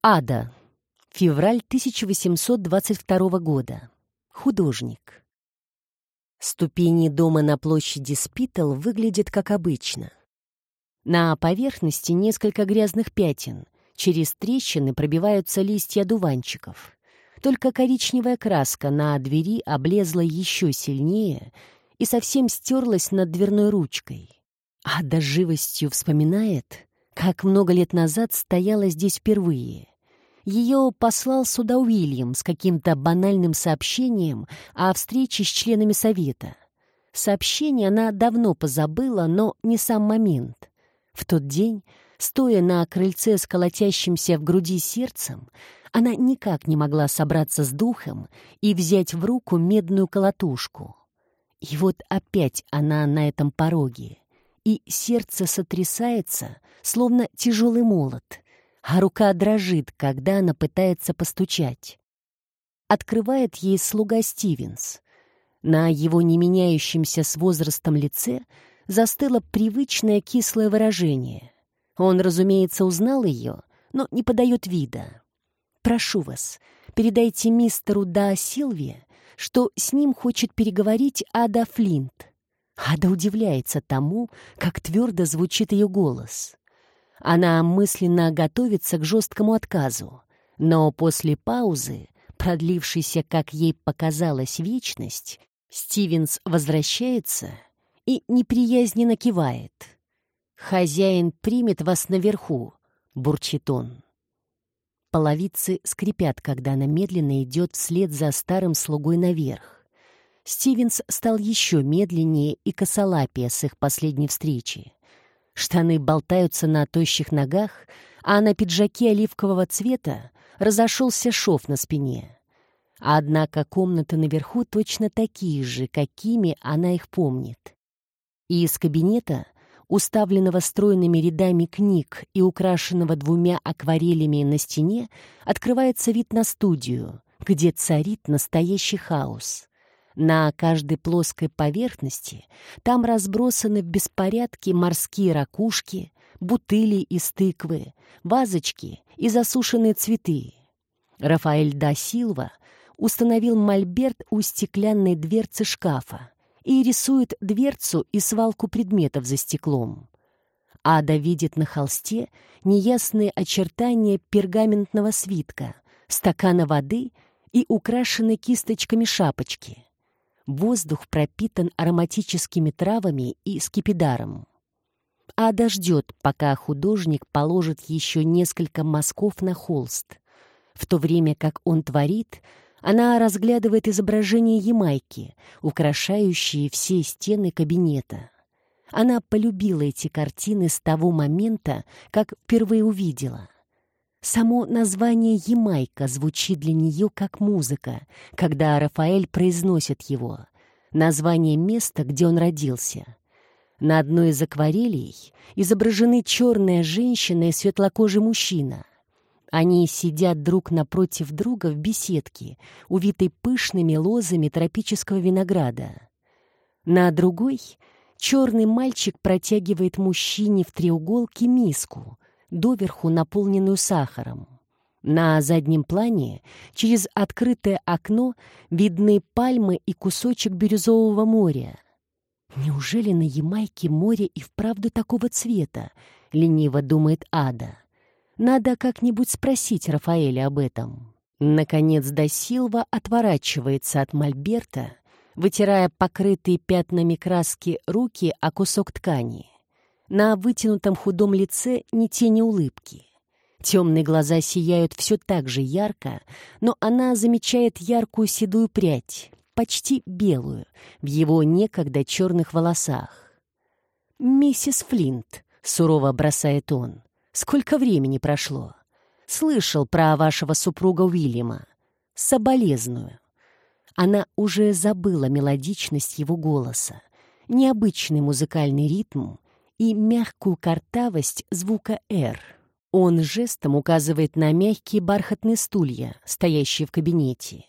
Ада. Февраль 1822 года. Художник. Ступени дома на площади Спитал выглядят как обычно. На поверхности несколько грязных пятен. Через трещины пробиваются листья дуванчиков. Только коричневая краска на двери облезла еще сильнее и совсем стерлась над дверной ручкой. Ада живостью вспоминает, как много лет назад стояла здесь впервые. Ее послал сюда Уильям с каким-то банальным сообщением о встрече с членами совета. Сообщение она давно позабыла, но не сам момент. В тот день, стоя на крыльце с колотящимся в груди сердцем, она никак не могла собраться с духом и взять в руку медную колотушку. И вот опять она на этом пороге и сердце сотрясается, словно тяжелый молот, а рука дрожит, когда она пытается постучать. Открывает ей слуга Стивенс. На его не меняющемся с возрастом лице застыло привычное кислое выражение. Он, разумеется, узнал ее, но не подает вида. «Прошу вас, передайте мистеру Да Силве, что с ним хочет переговорить Ада Флинт. Ада удивляется тому, как твердо звучит ее голос. Она мысленно готовится к жесткому отказу, но после паузы, продлившейся, как ей показалась, вечность, Стивенс возвращается и неприязненно кивает. «Хозяин примет вас наверху», — бурчит он. Половицы скрипят, когда она медленно идет вслед за старым слугой наверх. Стивенс стал еще медленнее и косолапее с их последней встречи. Штаны болтаются на тощих ногах, а на пиджаке оливкового цвета разошелся шов на спине. Однако комнаты наверху точно такие же, какими она их помнит. И из кабинета, уставленного стройными рядами книг и украшенного двумя акварелями на стене, открывается вид на студию, где царит настоящий хаос. На каждой плоской поверхности там разбросаны в беспорядке морские ракушки, бутыли из тыквы, вазочки и засушенные цветы. Рафаэль да Силва установил мольберт у стеклянной дверцы шкафа и рисует дверцу и свалку предметов за стеклом. Ада видит на холсте неясные очертания пергаментного свитка, стакана воды и украшенной кисточками шапочки — Воздух пропитан ароматическими травами и скипидаром. Ада ждет, пока художник положит еще несколько мазков на холст. В то время как он творит, она разглядывает изображения Ямайки, украшающие все стены кабинета. Она полюбила эти картины с того момента, как впервые увидела — Само название «Ямайка» звучит для нее как музыка, когда Рафаэль произносит его. Название места, где он родился. На одной из акварелей изображены черная женщина и светлокожий мужчина. Они сидят друг напротив друга в беседке, увитой пышными лозами тропического винограда. На другой черный мальчик протягивает мужчине в треуголке миску — доверху наполненную сахаром. На заднем плане через открытое окно видны пальмы и кусочек бирюзового моря. «Неужели на Ямайке море и вправду такого цвета?» — лениво думает Ада. «Надо как-нибудь спросить Рафаэля об этом». Наконец Досилва отворачивается от мольберта, вытирая покрытые пятнами краски руки о кусок ткани. На вытянутом худом лице ни тени улыбки. Темные глаза сияют все так же ярко, но она замечает яркую седую прядь, почти белую, в его некогда черных волосах. «Миссис Флинт», — сурово бросает он, — «сколько времени прошло? Слышал про вашего супруга Уильяма. Соболезную». Она уже забыла мелодичность его голоса, необычный музыкальный ритм — и мягкую картавость звука «Р». Он жестом указывает на мягкие бархатные стулья, стоящие в кабинете.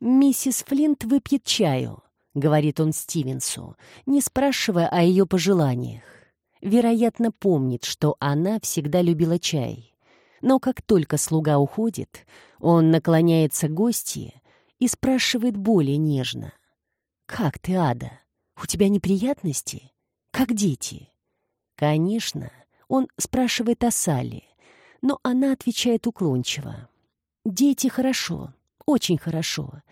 «Миссис Флинт выпьет чаю», — говорит он Стивенсу, не спрашивая о ее пожеланиях. Вероятно, помнит, что она всегда любила чай. Но как только слуга уходит, он наклоняется к гости и спрашивает более нежно. «Как ты, Ада? У тебя неприятности? Как дети?» Конечно, он спрашивает о Салли, но она отвечает уклончиво. «Дети хорошо, очень хорошо.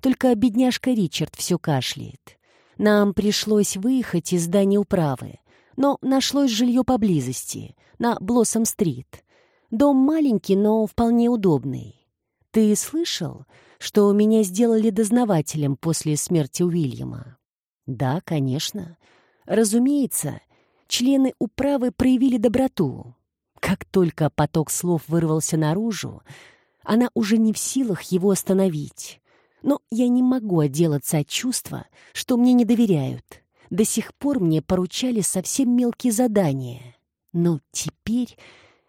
Только бедняжка Ричард все кашляет. Нам пришлось выехать из здания управы, но нашлось жилье поблизости, на Блоссом-стрит. Дом маленький, но вполне удобный. Ты слышал, что меня сделали дознавателем после смерти Уильяма? Да, конечно. Разумеется, члены управы проявили доброту. Как только поток слов вырвался наружу, она уже не в силах его остановить. Но я не могу отделаться от чувства, что мне не доверяют. До сих пор мне поручали совсем мелкие задания. Но теперь...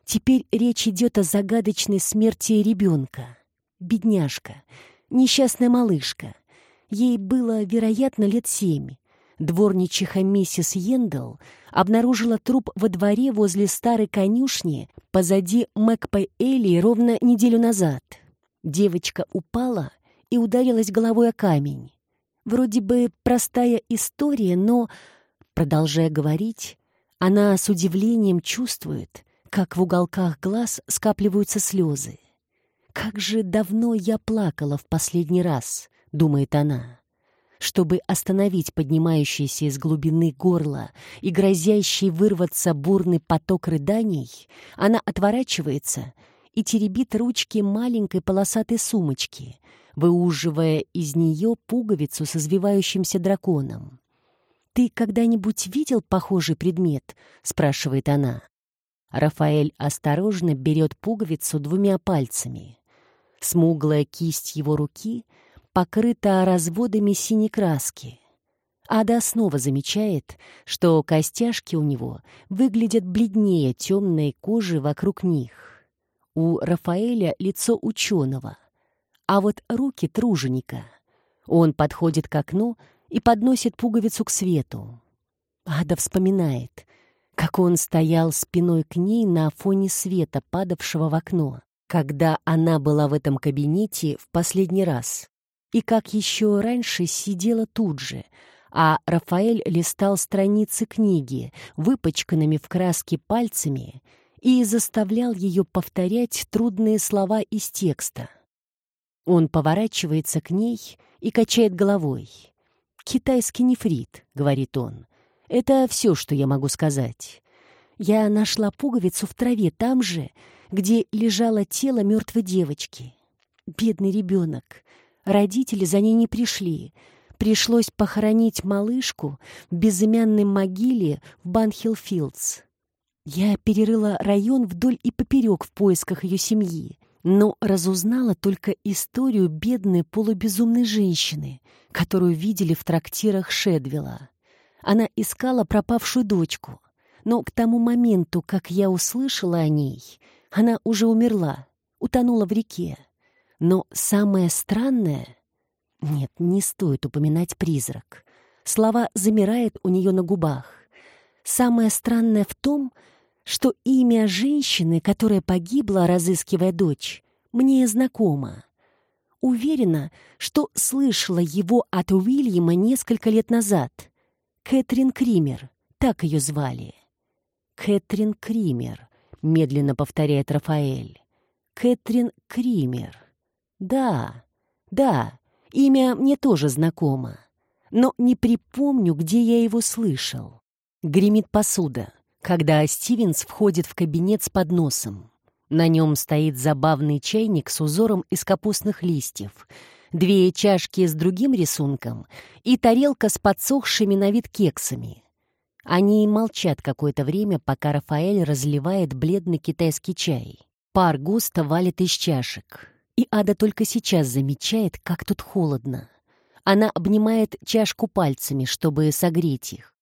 Теперь речь идет о загадочной смерти ребенка. Бедняжка, несчастная малышка. Ей было, вероятно, лет семь. Дворничиха миссис Йендл обнаружила труп во дворе возле старой конюшни позади Мэкпай Элли ровно неделю назад. Девочка упала и ударилась головой о камень. Вроде бы простая история, но, продолжая говорить, она с удивлением чувствует, как в уголках глаз скапливаются слезы. «Как же давно я плакала в последний раз», — думает она. Чтобы остановить поднимающийся из глубины горла и грозящий вырваться бурный поток рыданий, она отворачивается и теребит ручки маленькой полосатой сумочки, выуживая из нее пуговицу с извивающимся драконом. «Ты когда-нибудь видел похожий предмет?» — спрашивает она. Рафаэль осторожно берет пуговицу двумя пальцами. Смуглая кисть его руки покрыта разводами синей краски. Ада снова замечает, что костяшки у него выглядят бледнее темной кожи вокруг них. У Рафаэля лицо ученого — а вот руки труженика. Он подходит к окну и подносит пуговицу к свету. Ада вспоминает, как он стоял спиной к ней на фоне света, падавшего в окно, когда она была в этом кабинете в последний раз, и как еще раньше сидела тут же, а Рафаэль листал страницы книги, выпачканными в краске пальцами, и заставлял ее повторять трудные слова из текста. Он поворачивается к ней и качает головой. «Китайский нефрит», — говорит он. «Это все, что я могу сказать. Я нашла пуговицу в траве там же, где лежало тело мертвой девочки. Бедный ребенок. Родители за ней не пришли. Пришлось похоронить малышку в безымянной могиле в Банхилфилдс. Я перерыла район вдоль и поперек в поисках ее семьи но разузнала только историю бедной полубезумной женщины, которую видели в трактирах Шедвилла. Она искала пропавшую дочку, но к тому моменту, как я услышала о ней, она уже умерла, утонула в реке. Но самое странное... Нет, не стоит упоминать призрак. Слова замирают у нее на губах. Самое странное в том, что имя женщины, которая погибла, разыскивая дочь, мне знакомо. Уверена, что слышала его от Уильяма несколько лет назад. Кэтрин Кример, так ее звали. Кэтрин Кример, медленно повторяет Рафаэль. Кэтрин Кример. Да, да, имя мне тоже знакомо. Но не припомню, где я его слышал. Гремит посуда когда Стивенс входит в кабинет с подносом. На нем стоит забавный чайник с узором из капустных листьев, две чашки с другим рисунком и тарелка с подсохшими на вид кексами. Они молчат какое-то время, пока Рафаэль разливает бледный китайский чай. Пар густо валит из чашек. И Ада только сейчас замечает, как тут холодно. Она обнимает чашку пальцами, чтобы согреть их.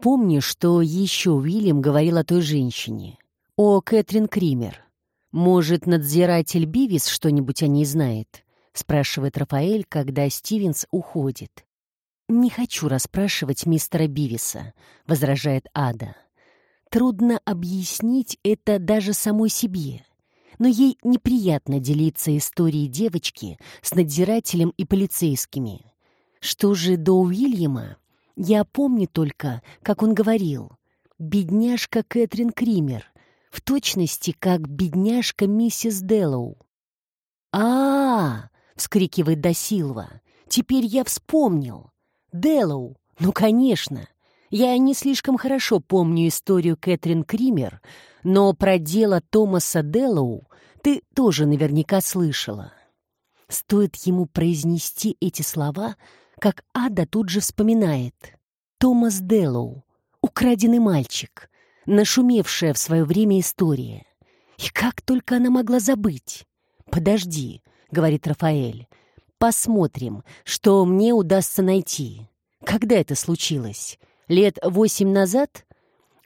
Помню, что еще Уильям говорил о той женщине, о Кэтрин Кример. «Может, надзиратель Бивис что-нибудь о ней знает?» — спрашивает Рафаэль, когда Стивенс уходит. «Не хочу расспрашивать мистера Бивиса», — возражает Ада. «Трудно объяснить это даже самой себе. Но ей неприятно делиться историей девочки с надзирателем и полицейскими. Что же до Уильяма? Я помню только, как он говорил. «Бедняжка Кэтрин Кример», в точности, как бедняжка миссис Деллоу. а, -а, -а вскрикивает Досилва. «Теперь я вспомнил. Деллоу, ну, конечно. Я не слишком хорошо помню историю Кэтрин Кример, но про дело Томаса Деллоу ты тоже наверняка слышала. Стоит ему произнести эти слова, как Ада тут же вспоминает. Томас Деллоу, украденный мальчик, нашумевшая в свое время история. И как только она могла забыть? «Подожди», — говорит Рафаэль, — «посмотрим, что мне удастся найти». Когда это случилось? Лет восемь назад?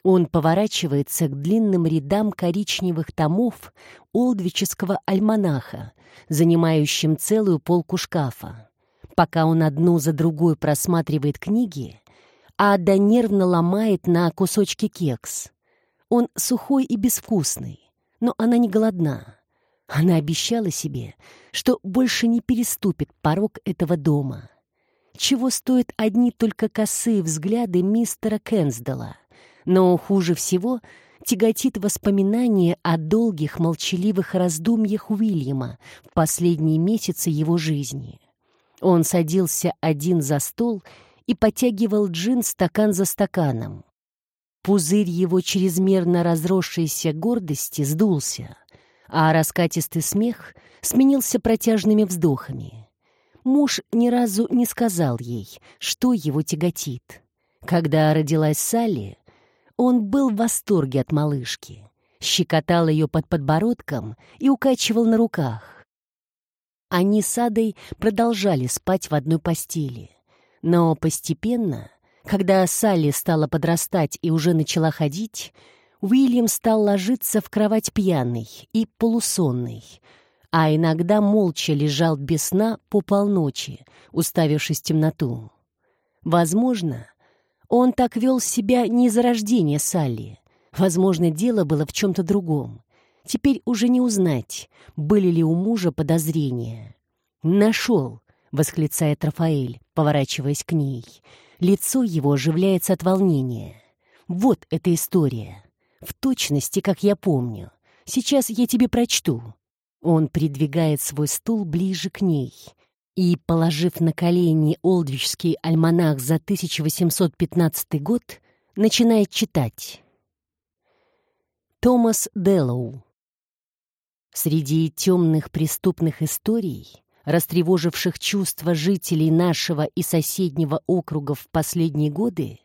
Он поворачивается к длинным рядам коричневых томов Олдвического альманаха, занимающим целую полку шкафа. Пока он одну за другой просматривает книги, Ада нервно ломает на кусочки кекс. Он сухой и безвкусный, но она не голодна. Она обещала себе, что больше не переступит порог этого дома. Чего стоят одни только косые взгляды мистера Кенсдала — но хуже всего тяготит воспоминание о долгих молчаливых раздумьях Уильяма в последние месяцы его жизни. Он садился один за стол и потягивал джин стакан за стаканом. Пузырь его чрезмерно разросшейся гордости сдулся, а раскатистый смех сменился протяжными вздохами. Муж ни разу не сказал ей, что его тяготит. Когда родилась Салли, он был в восторге от малышки, щекотал ее под подбородком и укачивал на руках. Они с Адой продолжали спать в одной постели, но постепенно, когда Салли стала подрастать и уже начала ходить, Уильям стал ложиться в кровать пьяный и полусонный, а иногда молча лежал без сна по полночи, уставившись в темноту. Возможно, он так вел себя не из-за рождения Салли. Возможно, дело было в чем-то другом. Теперь уже не узнать, были ли у мужа подозрения. «Нашел!» — восклицает Рафаэль, поворачиваясь к ней. Лицо его оживляется от волнения. «Вот эта история. В точности, как я помню. Сейчас я тебе прочту». Он придвигает свой стул ближе к ней и, положив на колени Олдвичский альманах за 1815 год, начинает читать. Томас Деллоу Среди темных преступных историй, растревоживших чувства жителей нашего и соседнего округа в последние годы,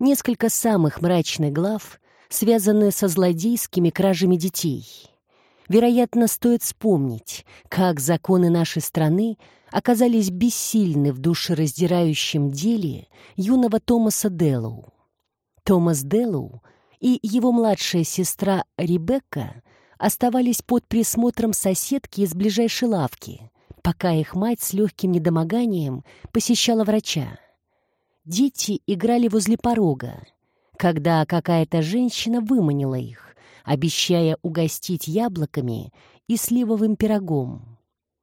несколько самых мрачных глав связаны со злодейскими кражами детей. Вероятно, стоит вспомнить, как законы нашей страны оказались бессильны в душераздирающем деле юного Томаса Деллоу. Томас Деллоу и его младшая сестра Ребекка оставались под присмотром соседки из ближайшей лавки, пока их мать с легким недомоганием посещала врача. Дети играли возле порога, когда какая-то женщина выманила их, обещая угостить яблоками и сливовым пирогом.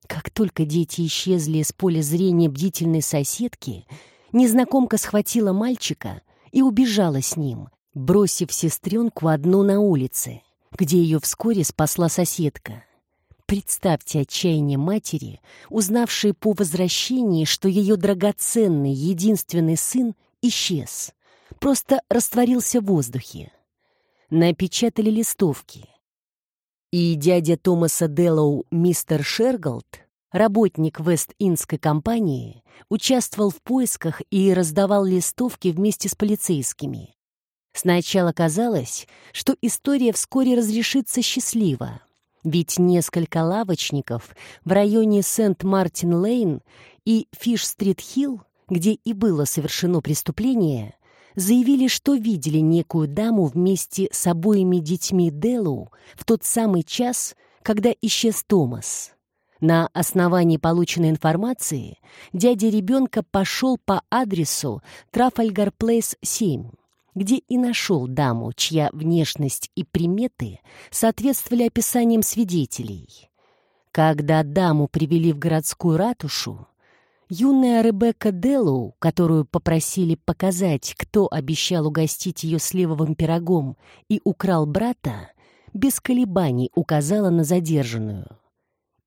Как только дети исчезли из поля зрения бдительной соседки, незнакомка схватила мальчика и убежала с ним, бросив сестренку одну на улице, где ее вскоре спасла соседка. Представьте отчаяние матери, узнавшей по возвращении, что ее драгоценный единственный сын исчез, просто растворился в воздухе. Напечатали листовки — и дядя Томаса Деллоу, мистер Шерголд, работник Вест-Индской компании, участвовал в поисках и раздавал листовки вместе с полицейскими. Сначала казалось, что история вскоре разрешится счастливо, ведь несколько лавочников в районе Сент-Мартин-Лейн и Фиш-Стрит-Хилл, где и было совершено преступление, заявили, что видели некую даму вместе с обоими детьми Делу в тот самый час, когда исчез Томас. На основании полученной информации дядя ребенка пошел по адресу Трафальгар Плейс 7, где и нашел даму, чья внешность и приметы соответствовали описаниям свидетелей. Когда даму привели в городскую ратушу, юная Ребекка Деллоу, которую попросили показать, кто обещал угостить ее сливовым пирогом и украл брата, без колебаний указала на задержанную.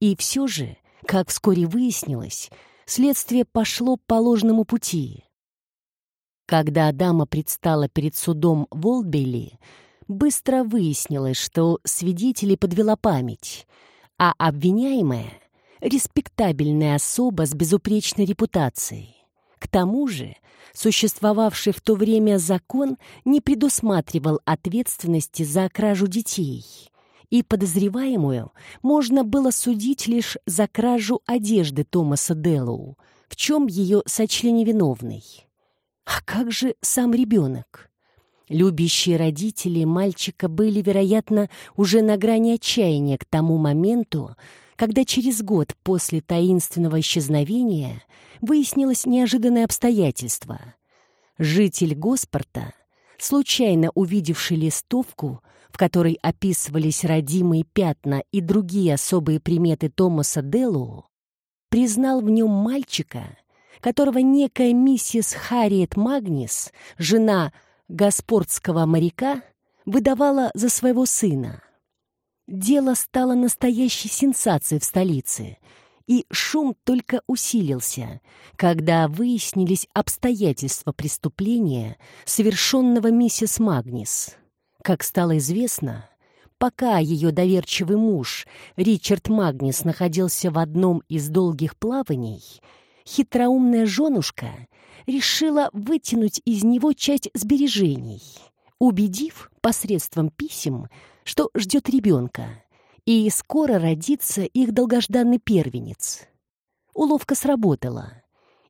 И все же, как вскоре выяснилось, следствие пошло по ложному пути. Когда дама предстала перед судом Волбейли, быстро выяснилось, что свидетелей подвела память, а обвиняемая — респектабельная особа с безупречной репутацией. К тому же, существовавший в то время закон не предусматривал ответственности за кражу детей, и подозреваемую можно было судить лишь за кражу одежды Томаса Деллоу, в чем ее сочли невиновной. А как же сам ребенок? Любящие родители мальчика были, вероятно, уже на грани отчаяния к тому моменту, когда через год после таинственного исчезновения выяснилось неожиданное обстоятельство. Житель Госпорта, случайно увидевший листовку, в которой описывались родимые пятна и другие особые приметы Томаса Деллоу, признал в нем мальчика, которого некая миссис Харриет Магнис, жена господского моряка, выдавала за своего сына. Дело стало настоящей сенсацией в столице, и шум только усилился, когда выяснились обстоятельства преступления, совершенного миссис Магнис. Как стало известно, пока ее доверчивый муж Ричард Магнис находился в одном из долгих плаваний, хитроумная женушка решила вытянуть из него часть сбережений, убедив посредством писем, что ждет ребенка, и скоро родится их долгожданный первенец. Уловка сработала,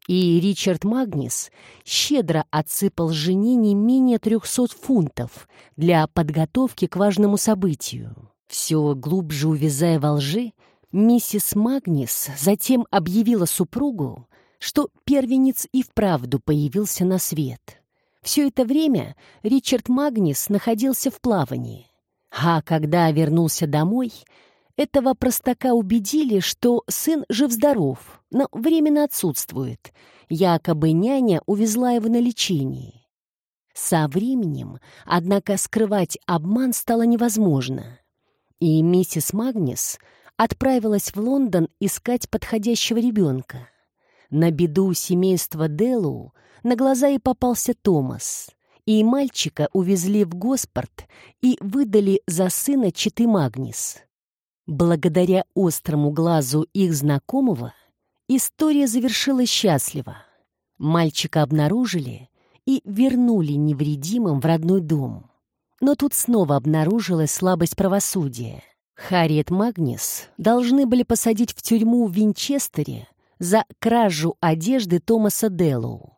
и Ричард Магнис щедро отсыпал жене не менее трехсот фунтов для подготовки к важному событию. Все глубже увязая во лжи, Миссис Магнис затем объявила супругу, что первенец и вправду появился на свет. Все это время Ричард Магнис находился в плавании, а когда вернулся домой, этого простака убедили, что сын жив-здоров, но временно отсутствует. Якобы няня увезла его на лечение. Со временем, однако, скрывать обман стало невозможно. И миссис Магнис — отправилась в Лондон искать подходящего ребенка. На беду семейства Делу на глаза и попался Томас, и мальчика увезли в Госпорт и выдали за сына Читы Магнис. Благодаря острому глазу их знакомого история завершилась счастливо. Мальчика обнаружили и вернули невредимым в родной дом. Но тут снова обнаружилась слабость правосудия. Харриет Магнис должны были посадить в тюрьму в Винчестере за кражу одежды Томаса Деллоу.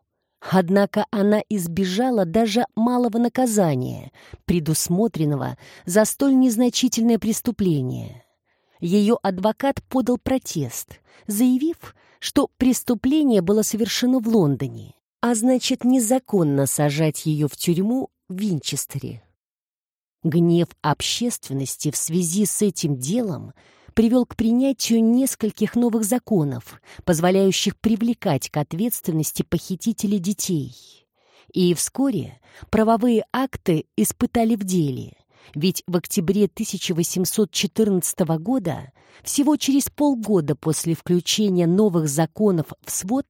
Однако она избежала даже малого наказания, предусмотренного за столь незначительное преступление. Ее адвокат подал протест, заявив, что преступление было совершено в Лондоне, а значит, незаконно сажать ее в тюрьму в Винчестере. Гнев общественности в связи с этим делом привел к принятию нескольких новых законов, позволяющих привлекать к ответственности похитителей детей. И вскоре правовые акты испытали в деле, ведь в октябре 1814 года, всего через полгода после включения новых законов в свод,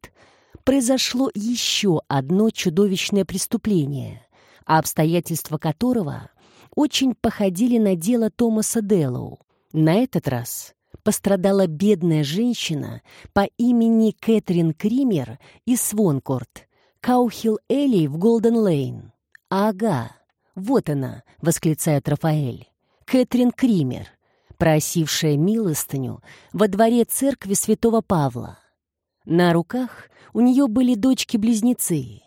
произошло еще одно чудовищное преступление, обстоятельства которого очень походили на дело Томаса Деллоу. На этот раз пострадала бедная женщина по имени Кэтрин Кример из Свонкорт, Каухилл Элли в Голден-Лейн. «Ага, вот она!» — восклицает Рафаэль. Кэтрин Кример, просившая милостыню во дворе церкви святого Павла. На руках у нее были дочки-близнецы.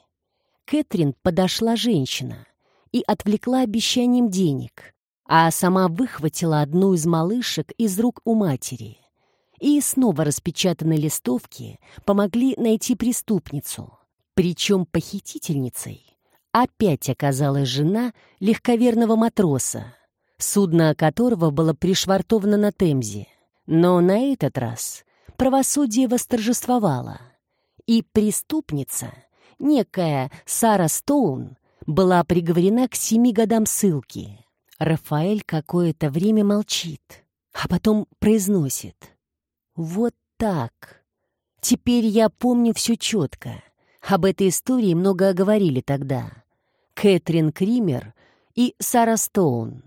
Кэтрин подошла женщина и отвлекла обещанием денег, а сама выхватила одну из малышек из рук у матери. И снова распечатанные листовки помогли найти преступницу. Причем похитительницей опять оказалась жена легковерного матроса, судно которого было пришвартовано на Темзе. Но на этот раз правосудие восторжествовало, и преступница, некая Сара Стоун, была приговорена к семи годам ссылки. Рафаэль какое-то время молчит, а потом произносит. «Вот так. Теперь я помню все четко. Об этой истории много говорили тогда. Кэтрин Кример и Сара Стоун.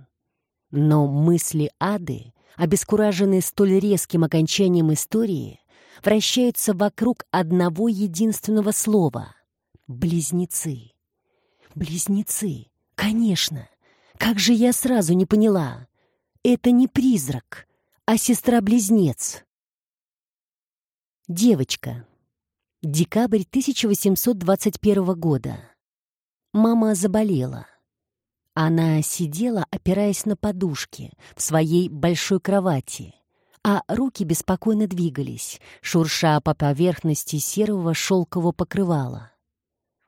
Но мысли Ады, обескураженные столь резким окончанием истории, вращаются вокруг одного единственного слова — «близнецы». Близнецы, конечно. Как же я сразу не поняла. Это не призрак, а сестра-близнец. Девочка. Декабрь 1821 года. Мама заболела. Она сидела, опираясь на подушки, в своей большой кровати, а руки беспокойно двигались, шурша по поверхности серого шелкового покрывала.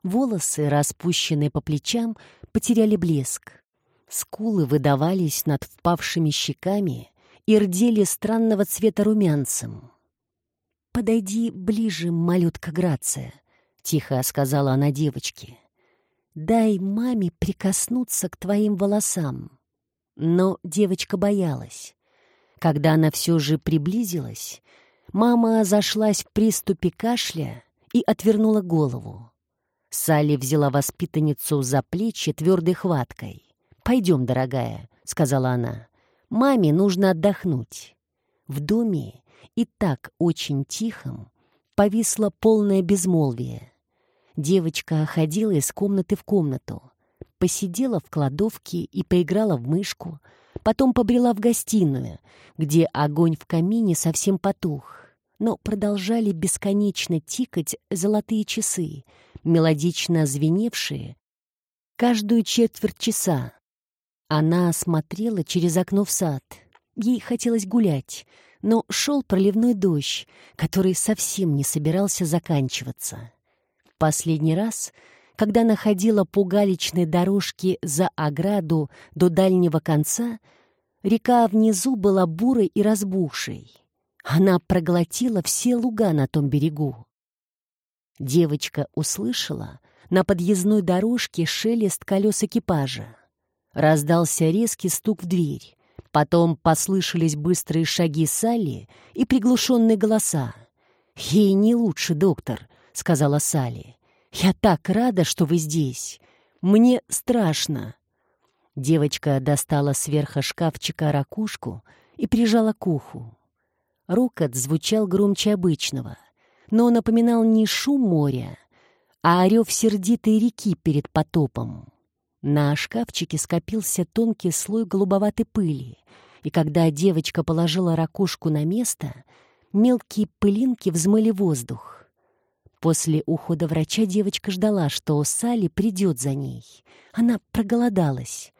Волосы, распущенные по плечам, потеряли блеск. Скулы выдавались над впавшими щеками и рдели странного цвета румянцем. «Подойди ближе, малютка Грация», — тихо сказала она девочке. «Дай маме прикоснуться к твоим волосам». Но девочка боялась. Когда она все же приблизилась, мама зашлась в приступе кашля и отвернула голову. Салли взяла воспитанницу за плечи твердой хваткой. «Пойдем, дорогая», — сказала она. «Маме нужно отдохнуть». В доме и так очень тихом повисло полное безмолвие. Девочка ходила из комнаты в комнату, посидела в кладовке и поиграла в мышку, потом побрела в гостиную, где огонь в камине совсем потух, но продолжали бесконечно тикать золотые часы, мелодично звеневшие каждую четверть часа. Она смотрела через окно в сад. Ей хотелось гулять, но шел проливной дождь, который совсем не собирался заканчиваться. Последний раз, когда она ходила по галечной дорожке за ограду до дальнего конца, река внизу была бурой и разбухшей. Она проглотила все луга на том берегу. Девочка услышала на подъездной дорожке шелест колес экипажа. Раздался резкий стук в дверь. Потом послышались быстрые шаги Салли и приглушенные голоса. «Ей не лучше, доктор», — сказала Салли. «Я так рада, что вы здесь. Мне страшно». Девочка достала сверху шкафчика ракушку и прижала к уху. Рокот звучал громче обычного но напоминал не шум моря, а орев сердитой реки перед потопом. На шкафчике скопился тонкий слой голубоватой пыли, и когда девочка положила ракушку на место, мелкие пылинки взмыли воздух. После ухода врача девочка ждала, что Салли придет за ней. Она проголодалась.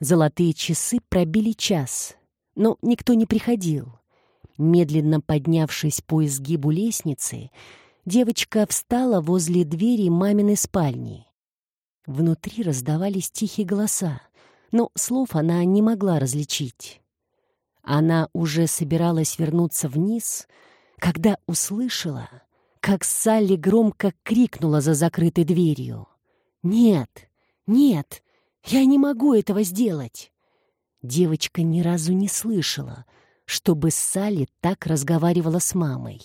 Золотые часы пробили час, но никто не приходил. Медленно поднявшись по изгибу лестницы, девочка встала возле двери маминой спальни. Внутри раздавались тихие голоса, но слов она не могла различить. Она уже собиралась вернуться вниз, когда услышала, как Салли громко крикнула за закрытой дверью. «Нет, нет, я не могу этого сделать!» Девочка ни разу не слышала, чтобы Салли так разговаривала с мамой.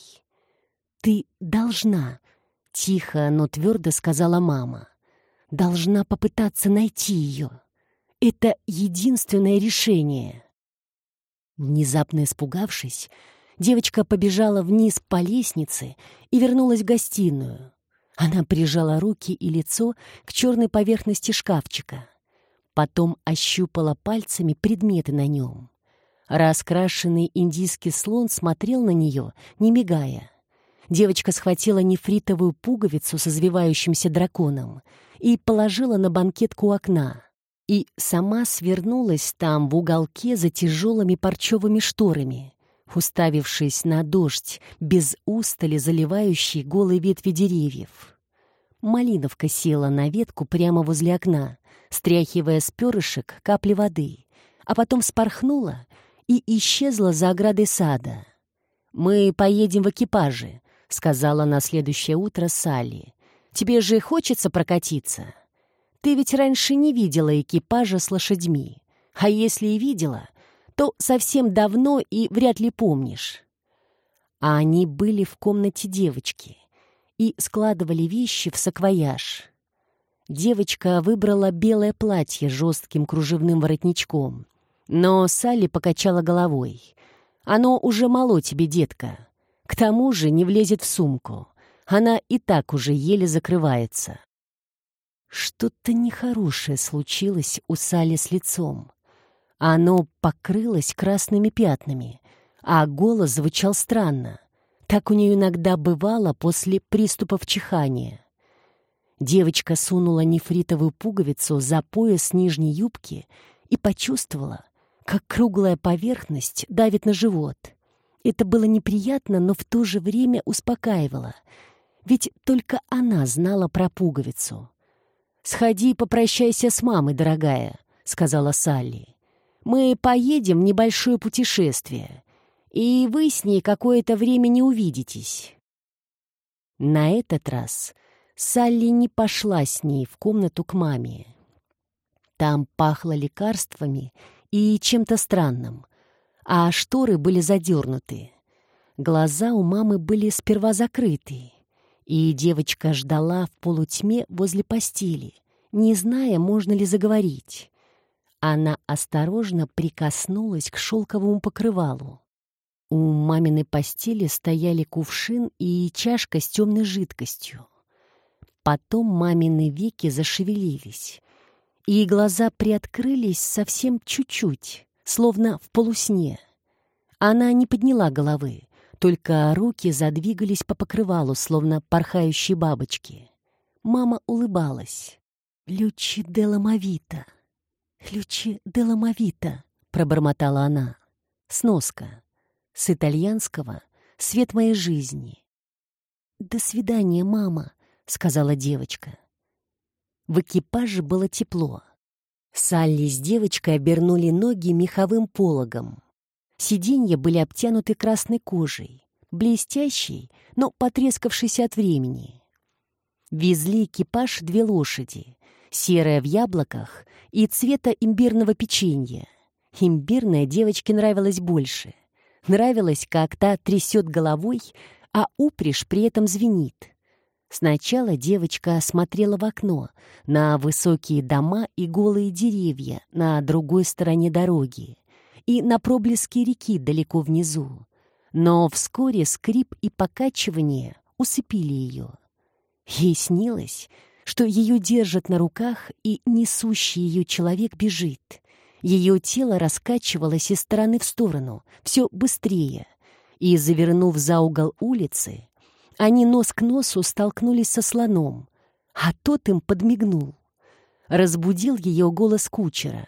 «Ты должна», — тихо, но твердо сказала мама, «должна попытаться найти ее. Это единственное решение». Внезапно испугавшись, девочка побежала вниз по лестнице и вернулась в гостиную. Она прижала руки и лицо к черной поверхности шкафчика. Потом ощупала пальцами предметы на нем. Раскрашенный индийский слон смотрел на нее, не мигая. Девочка схватила нефритовую пуговицу с извивающимся драконом и положила на банкетку у окна. И сама свернулась там, в уголке, за тяжелыми парчевыми шторами, уставившись на дождь, без устали заливающий голые ветви деревьев. Малиновка села на ветку прямо возле окна, стряхивая с перышек капли воды, а потом спорхнула и исчезла за оградой сада. «Мы поедем в экипаже», — сказала на следующее утро Салли. «Тебе же хочется прокатиться? Ты ведь раньше не видела экипажа с лошадьми, а если и видела, то совсем давно и вряд ли помнишь». А они были в комнате девочки и складывали вещи в саквояж. Девочка выбрала белое платье с жестким кружевным воротничком, но Салли покачала головой. «Оно уже мало тебе, детка. К тому же не влезет в сумку. Она и так уже еле закрывается». Что-то нехорошее случилось у Салли с лицом. Оно покрылось красными пятнами, а голос звучал странно. Так у нее иногда бывало после приступов чихания. Девочка сунула нефритовую пуговицу за пояс нижней юбки и почувствовала, как круглая поверхность давит на живот. Это было неприятно, но в то же время успокаивало, ведь только она знала про пуговицу. «Сходи и попрощайся с мамой, дорогая», — сказала Салли. «Мы поедем в небольшое путешествие и вы с ней какое-то время не увидитесь». На этот раз Салли не пошла с ней в комнату к маме. Там пахло лекарствами и чем-то странным, а шторы были задернуты. Глаза у мамы были сперва закрыты, и девочка ждала в полутьме возле постели, не зная, можно ли заговорить. Она осторожно прикоснулась к шелковому покрывалу. У маминой постели стояли кувшин и чашка с темной жидкостью. Потом мамины веки зашевелились, и глаза приоткрылись совсем чуть-чуть, словно в полусне. Она не подняла головы, только руки задвигались по покрывалу, словно порхающие бабочки. Мама улыбалась. «Лючи де ламавита! Лючи де ламавита!» — пробормотала она. Сноска с итальянского «Свет моей жизни». «До свидания, мама», — сказала девочка. В экипаже было тепло. Салли с девочкой обернули ноги меховым пологом. Сиденья были обтянуты красной кожей, блестящей, но потрескавшейся от времени. Везли экипаж две лошади, серая в яблоках и цвета имбирного печенья. Имбирная девочке нравилось больше. Нравилось, как та трясет головой, а упряжь при этом звенит. Сначала девочка смотрела в окно на высокие дома и голые деревья на другой стороне дороги и на проблески реки далеко внизу. Но вскоре скрип и покачивание усыпили ее. Ей снилось, что ее держат на руках, и несущий ее человек бежит. Ее тело раскачивалось из стороны в сторону, все быстрее. И, завернув за угол улицы, они нос к носу столкнулись со слоном, а тот им подмигнул. Разбудил ее голос кучера.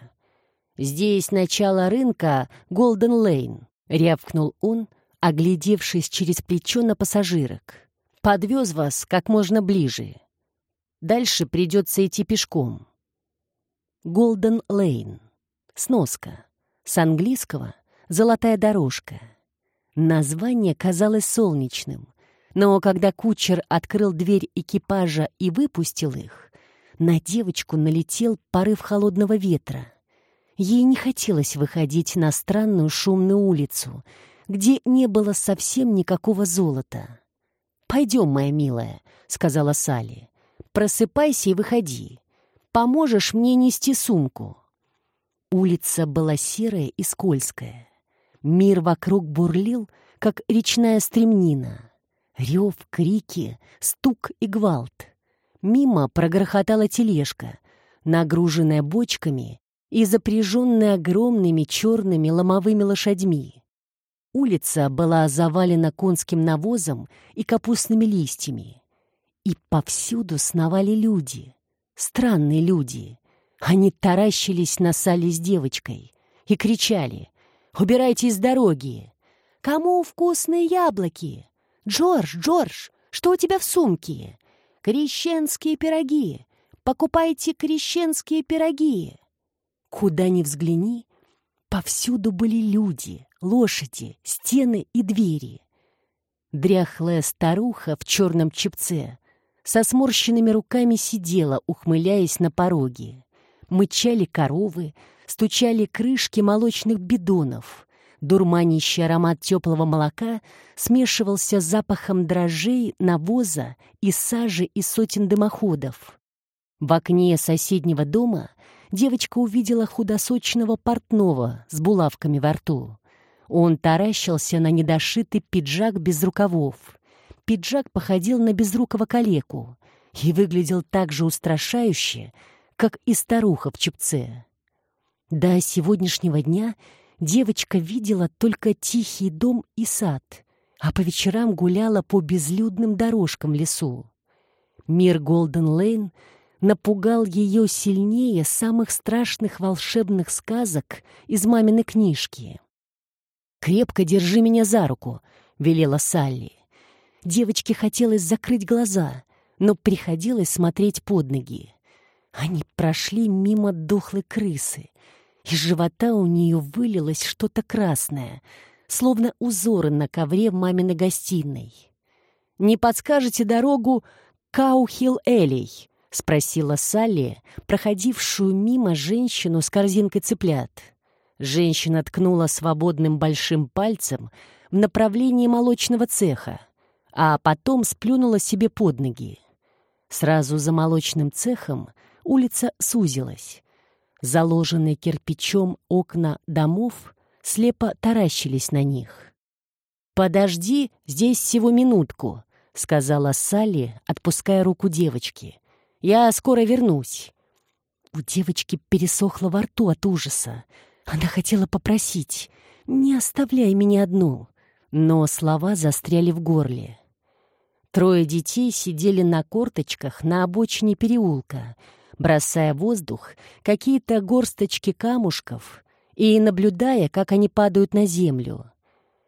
«Здесь начало рынка Голден Лейн», — рявкнул он, оглядевшись через плечо на пассажирок. «Подвез вас как можно ближе. Дальше придется идти пешком». Голден Лейн. Сноска. С английского «золотая дорожка». Название казалось солнечным, но когда кучер открыл дверь экипажа и выпустил их, на девочку налетел порыв холодного ветра. Ей не хотелось выходить на странную шумную улицу, где не было совсем никакого золота. «Пойдем, моя милая», — сказала Салли. «Просыпайся и выходи. Поможешь мне нести сумку». Улица была серая и скользкая. Мир вокруг бурлил, как речная стремнина. Рев, крики, стук и гвалт. Мимо прогрохотала тележка, нагруженная бочками и запряженная огромными черными ломовыми лошадьми. Улица была завалена конским навозом и капустными листьями. И повсюду сновали люди, странные люди, они таращились на Салли с девочкой и кричали «Убирайтесь с дороги!» «Кому вкусные яблоки?» «Джордж, Джордж, что у тебя в сумке?» Крещенские пироги! Покупайте крещенские пироги!» Куда ни взгляни, повсюду были люди, лошади, стены и двери. Дряхлая старуха в черном чепце со сморщенными руками сидела, ухмыляясь на пороге. Мычали коровы, стучали крышки молочных бидонов. Дурманящий аромат теплого молока смешивался с запахом дрожжей, навоза и сажи из сотен дымоходов. В окне соседнего дома девочка увидела худосочного портного с булавками во рту. Он таращился на недошитый пиджак без рукавов. Пиджак походил на безрукого калеку и выглядел так же устрашающе, как и старуха в чепце. До сегодняшнего дня девочка видела только тихий дом и сад, а по вечерам гуляла по безлюдным дорожкам лесу. Мир Голден-Лейн напугал ее сильнее самых страшных волшебных сказок из маминой книжки. «Крепко держи меня за руку», — велела Салли. Девочке хотелось закрыть глаза, но приходилось смотреть под ноги. Они прошли мимо дохлой крысы. Из живота у нее вылилось что-то красное, словно узоры на ковре маминой гостиной. «Не подскажете дорогу Каухил-Элей?» — спросила Салли, проходившую мимо женщину с корзинкой цыплят. Женщина ткнула свободным большим пальцем в направлении молочного цеха, а потом сплюнула себе под ноги. Сразу за молочным цехом улица сузилась. Заложенные кирпичом окна домов слепо таращились на них. «Подожди здесь всего минутку», — сказала Салли, отпуская руку девочки. «Я скоро вернусь». У девочки пересохло во рту от ужаса. Она хотела попросить «Не оставляй меня одну», но слова застряли в горле. Трое детей сидели на корточках на обочине переулка, бросая в воздух какие-то горсточки камушков и наблюдая, как они падают на землю.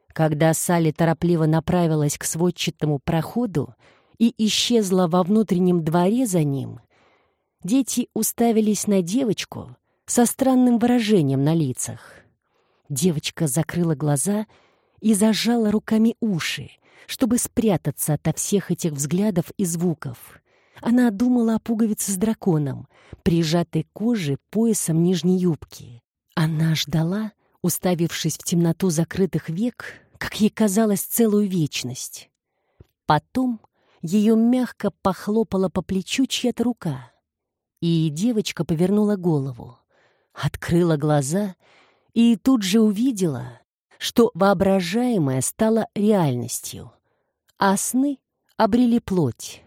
Когда Салли торопливо направилась к сводчатому проходу и исчезла во внутреннем дворе за ним, дети уставились на девочку со странным выражением на лицах. Девочка закрыла глаза и зажала руками уши, чтобы спрятаться ото всех этих взглядов и звуков. Она думала о пуговице с драконом, прижатой коже поясом нижней юбки. Она ждала, уставившись в темноту закрытых век, как ей казалось, целую вечность. Потом ее мягко похлопала по плечу чья-то рука, и девочка повернула голову, открыла глаза и тут же увидела, что воображаемое стало реальностью, а сны обрели плоть.